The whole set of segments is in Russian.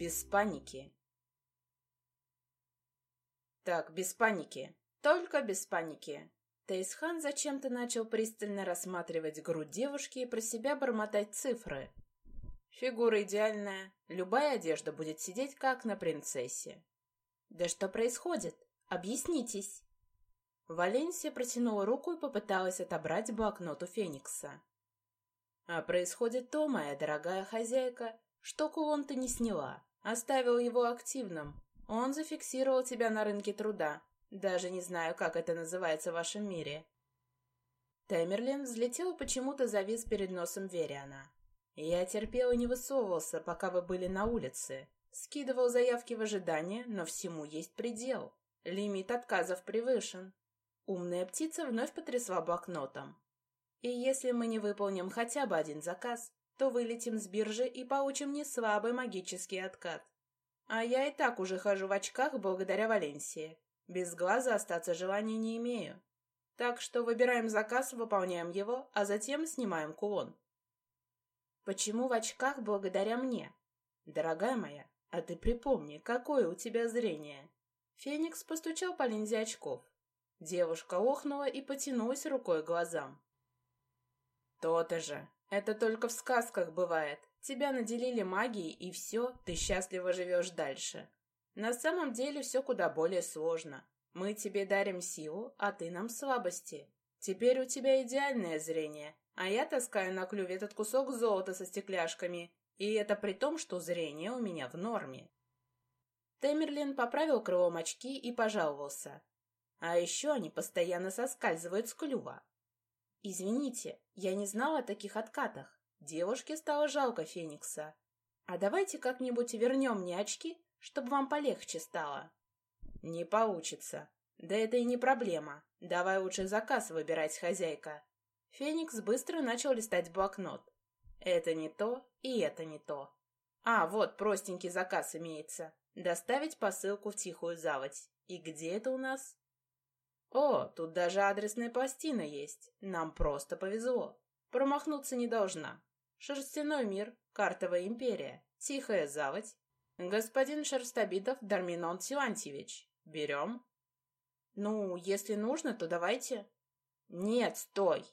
Без паники. Так, без паники. Только без паники. Тейсхан зачем-то начал пристально рассматривать грудь девушки и про себя бормотать цифры. Фигура идеальная, любая одежда будет сидеть как на принцессе. Да что происходит? Объяснитесь. Валенсия протянула руку и попыталась отобрать блокнот у Феникса. А происходит то, моя дорогая хозяйка, что кулон ты не сняла, оставил его активным. Он зафиксировал тебя на рынке труда. Даже не знаю, как это называется в вашем мире. Тэмерлин взлетел почему-то завис перед носом Вериана. Я терпел и не высовывался, пока вы были на улице. Скидывал заявки в ожидание, но всему есть предел. Лимит отказов превышен. Умная птица вновь потрясла блокнотом. И если мы не выполним хотя бы один заказ, то вылетим с биржи и получим не слабый магический откат. А я и так уже хожу в очках благодаря Валенсии. Без глаза остаться желания не имею. Так что выбираем заказ, выполняем его, а затем снимаем кулон. Почему в очках благодаря мне? Дорогая моя, а ты припомни, какое у тебя зрение. Феникс постучал по линзе очков. Девушка охнула и потянулась рукой к глазам. То-то же. Это только в сказках бывает. Тебя наделили магией, и все, ты счастливо живешь дальше. На самом деле все куда более сложно. Мы тебе дарим силу, а ты нам слабости. Теперь у тебя идеальное зрение, а я таскаю на клюве этот кусок золота со стекляшками, и это при том, что зрение у меня в норме. Темерлин поправил крылом очки и пожаловался. А еще они постоянно соскальзывают с клюва. «Извините, я не знала о таких откатах. Девушке стало жалко Феникса. А давайте как-нибудь вернем мне очки, чтобы вам полегче стало». «Не получится. Да это и не проблема. Давай лучше заказ выбирать, хозяйка». Феникс быстро начал листать блокнот. «Это не то, и это не то. А, вот простенький заказ имеется. Доставить посылку в Тихую Заводь. И где это у нас?» «О, тут даже адресная пластина есть. Нам просто повезло. Промахнуться не должна. Шерстяной мир, картовая империя, тихая заводь. Господин Шерстобитов Дарминон Силантьевич. Берем?» «Ну, если нужно, то давайте». «Нет, стой!»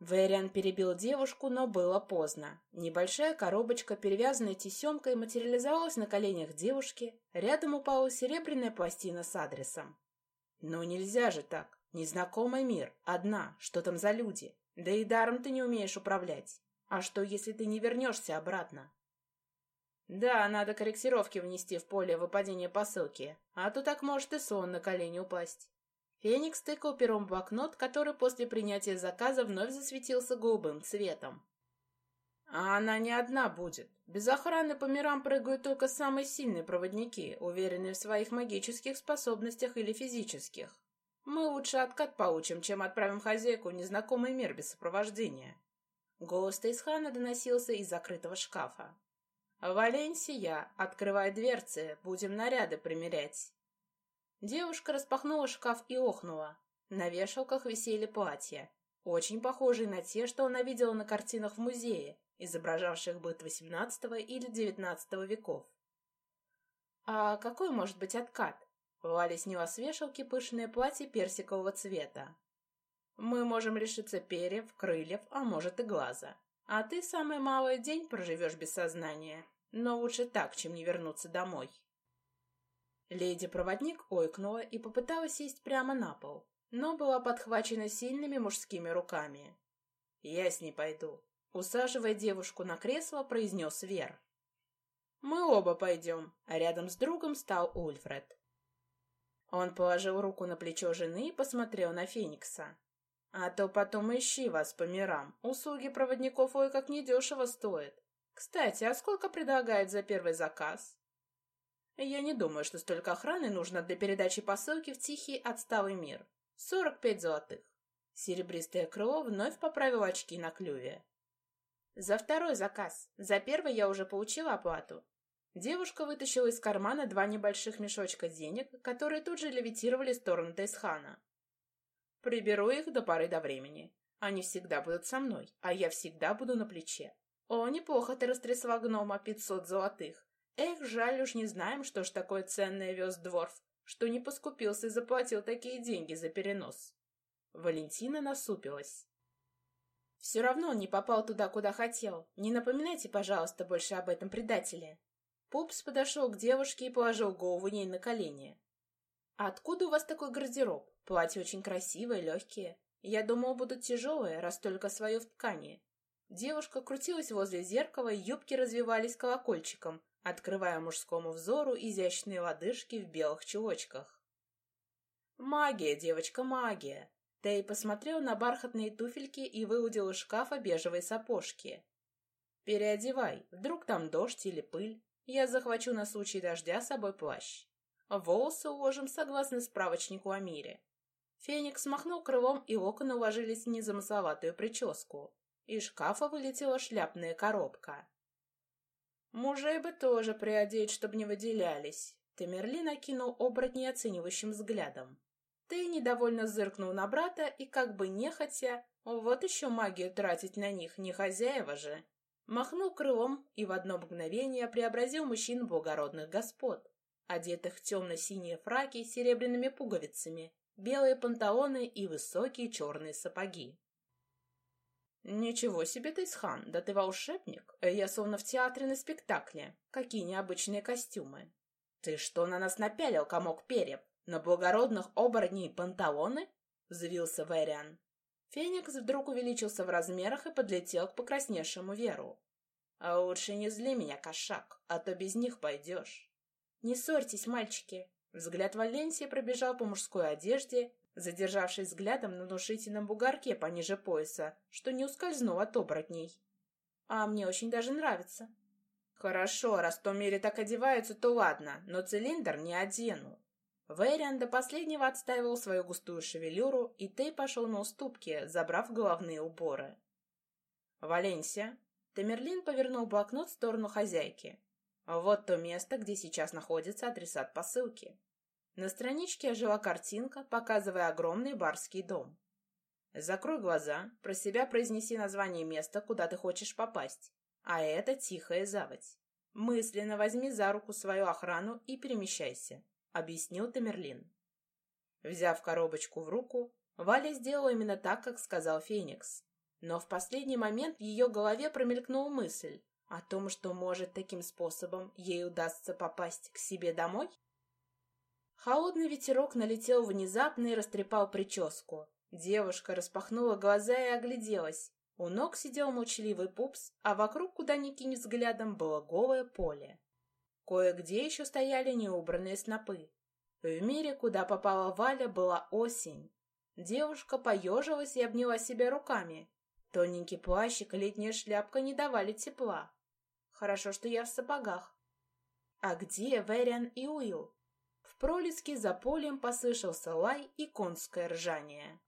Вэриан перебил девушку, но было поздно. Небольшая коробочка, перевязанная тесемкой, материализовалась на коленях девушки. Рядом упала серебряная пластина с адресом. «Ну нельзя же так. Незнакомый мир. Одна. Что там за люди? Да и даром ты не умеешь управлять. А что, если ты не вернешься обратно?» «Да, надо корректировки внести в поле выпадения посылки, а то так может и сон на колени упасть». Феникс тыкал пером в блокнот, который после принятия заказа вновь засветился голубым цветом. А она не одна будет. Без охраны по мирам прыгают только самые сильные проводники, уверенные в своих магических способностях или физических. Мы лучше откат получим, чем отправим хозяйку в незнакомый мир без сопровождения. Голос Тейсхана доносился из закрытого шкафа. «Валенсия, открывай дверцы, будем наряды примерять». Девушка распахнула шкаф и охнула. На вешалках висели платья, очень похожие на те, что она видела на картинах в музее, изображавших быт XVIII или XIX веков. «А какой может быть откат?» Валя сняла с вешалки пышное платье персикового цвета. «Мы можем лишиться перьев, крыльев, а может и глаза. А ты самый малый день проживешь без сознания. Но лучше так, чем не вернуться домой». Леди-проводник ойкнула и попыталась сесть прямо на пол, но была подхвачена сильными мужскими руками. «Я с ней пойду», Усаживая девушку на кресло, произнес Вер. «Мы оба пойдем», а рядом с другом стал Ульфред. Он положил руку на плечо жены и посмотрел на Феникса. «А то потом ищи вас по мирам. Услуги проводников ой как недешево стоят. Кстати, а сколько предлагают за первый заказ?» «Я не думаю, что столько охраны нужно для передачи посылки в тихий отсталый мир. Сорок пять золотых». Серебристое крыло вновь поправил очки на клюве. «За второй заказ. За первый я уже получила оплату». Девушка вытащила из кармана два небольших мешочка денег, которые тут же левитировали в сторону Тайсхана. «Приберу их до поры до времени. Они всегда будут со мной, а я всегда буду на плече. О, неплохо ты растрясла гнома, пятьсот золотых. Эх, жаль уж не знаем, что ж такое ценное вез Дворф, что не поскупился и заплатил такие деньги за перенос. Валентина насупилась. Все равно он не попал туда, куда хотел. Не напоминайте, пожалуйста, больше об этом предателе. Пупс подошел к девушке и положил голову ней на колени. «А откуда у вас такой гардероб? Платья очень красивые, легкие. Я думал, будут тяжелые, раз только свое в ткани». Девушка крутилась возле зеркала, юбки развивались колокольчиком, открывая мужскому взору изящные лодыжки в белых чулочках. «Магия, девочка, магия!» Тей посмотрел на бархатные туфельки и выудил из шкафа бежевые сапожки. «Переодевай, вдруг там дождь или пыль. Я захвачу на случай дождя с собой плащ. Волосы уложим согласно справочнику о мире». Феникс махнул крылом, и локоны уложились в незамысловатую прическу. Из шкафа вылетела шляпная коробка. Мужей бы тоже приодеть, чтобы не выделялись. Тамерлин окинул оборотней оценивающим взглядом. Ты недовольно зыркнул на брата и как бы нехотя, вот еще магию тратить на них, не хозяева же. Махнул крылом и в одно мгновение преобразил мужчин благородных господ, одетых в темно-синие фраки с серебряными пуговицами, белые панталоны и высокие черные сапоги. «Ничего себе ты, Схан, да ты волшебник! Я словно в театре на спектакле. Какие необычные костюмы!» «Ты что на нас напялил, комок перьев? На благородных оборотней панталоны?» — взвился Вэриан. Феникс вдруг увеличился в размерах и подлетел к покрасневшему Веру. «А лучше не зли меня, кошак, а то без них пойдешь». «Не ссорьтесь, мальчики!» Взгляд Валенсии пробежал по мужской одежде задержавшись взглядом на внушительном бугорке пониже пояса, что не ускользнул от оборотней. «А мне очень даже нравится». «Хорошо, раз в том мире так одеваются, то ладно, но цилиндр не одену». Вэриан до последнего отстаивал свою густую шевелюру, и Тей пошел на уступки, забрав головные уборы. «Валенсия». Тамерлин повернул блокнот в сторону хозяйки. «Вот то место, где сейчас находится адресат посылки. На страничке ожила картинка, показывая огромный барский дом. Закрой глаза, про себя произнеси название места, куда ты хочешь попасть. А это Тихая Заводь. Мысленно возьми за руку свою охрану и перемещайся, объяснил Тамерлин. Взяв коробочку в руку, Валя сделала именно так, как сказал Феникс. Но в последний момент в ее голове промелькнула мысль о том, что, может, таким способом ей удастся попасть к себе домой? Холодный ветерок налетел внезапно и растрепал прическу. Девушка распахнула глаза и огляделась. У ног сидел молчаливый пупс, а вокруг, куда ни кинь взглядом, было голое поле. Кое-где еще стояли неубранные снопы. В мире, куда попала Валя, была осень. Девушка поежилась и обняла себя руками. Тоненький плащик и летняя шляпка не давали тепла. Хорошо, что я в сапогах. А где Вериан и Уилл? В пролеске за полем послышался лай и конское ржание.